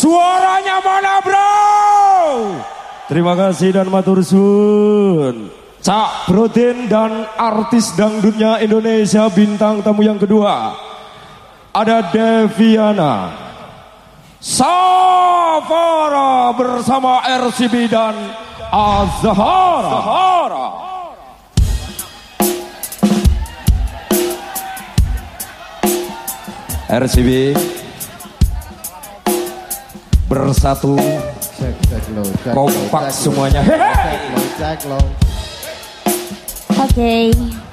Suaranya mana bro? Terima kasih dan matur suwun. Cak Brodin dan artis dangdutnya Indonesia bintang tamu yang kedua. Ada Deviana. Safara bersama RCB dan Azhara. RCB bersatu kompak semuanya semuanya. Oke. Okay.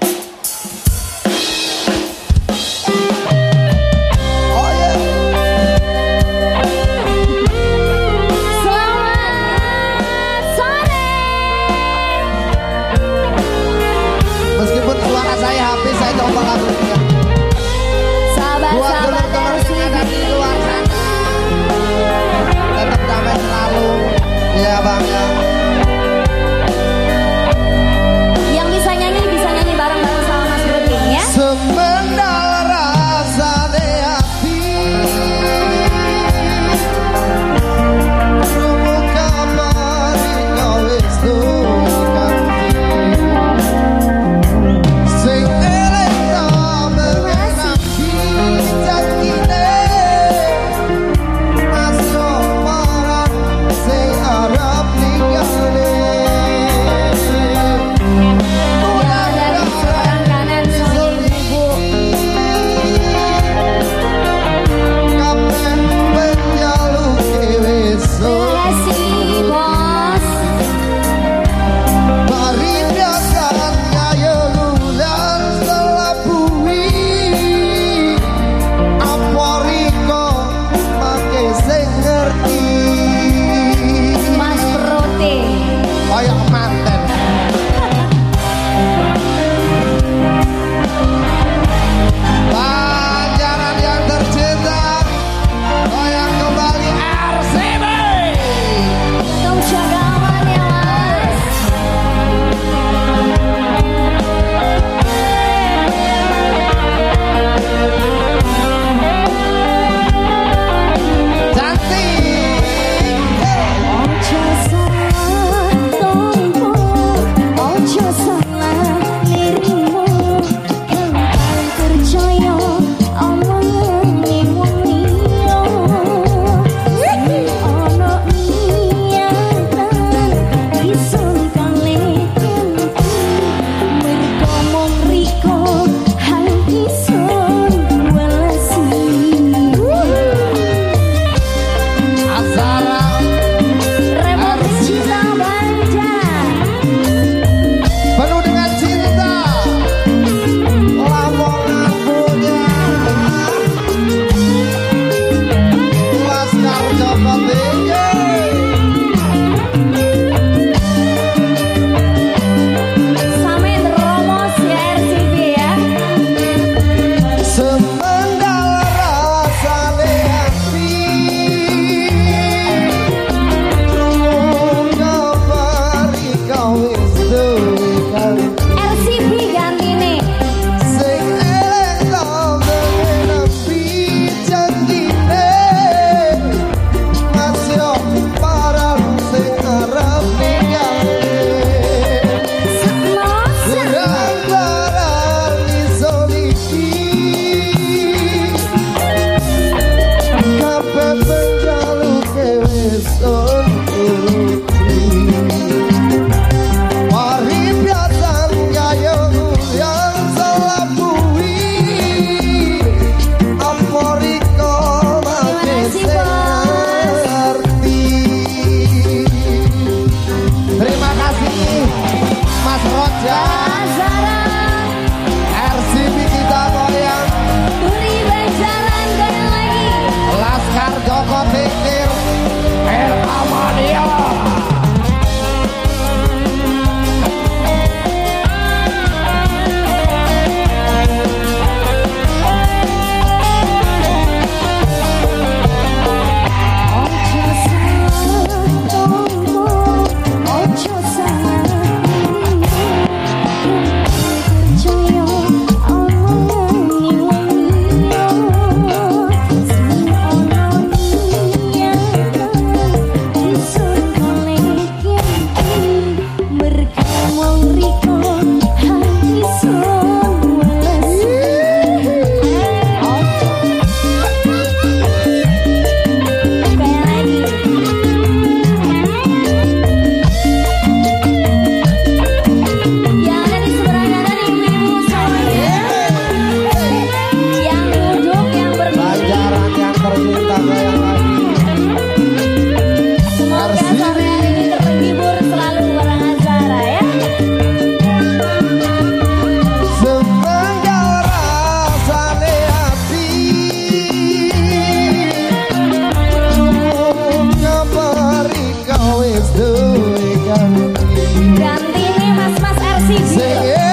Ganti nih mas-mas RCB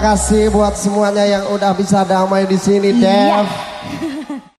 terima kasih buat semuanya yang udah bisa damai di sini, Iya. Dev.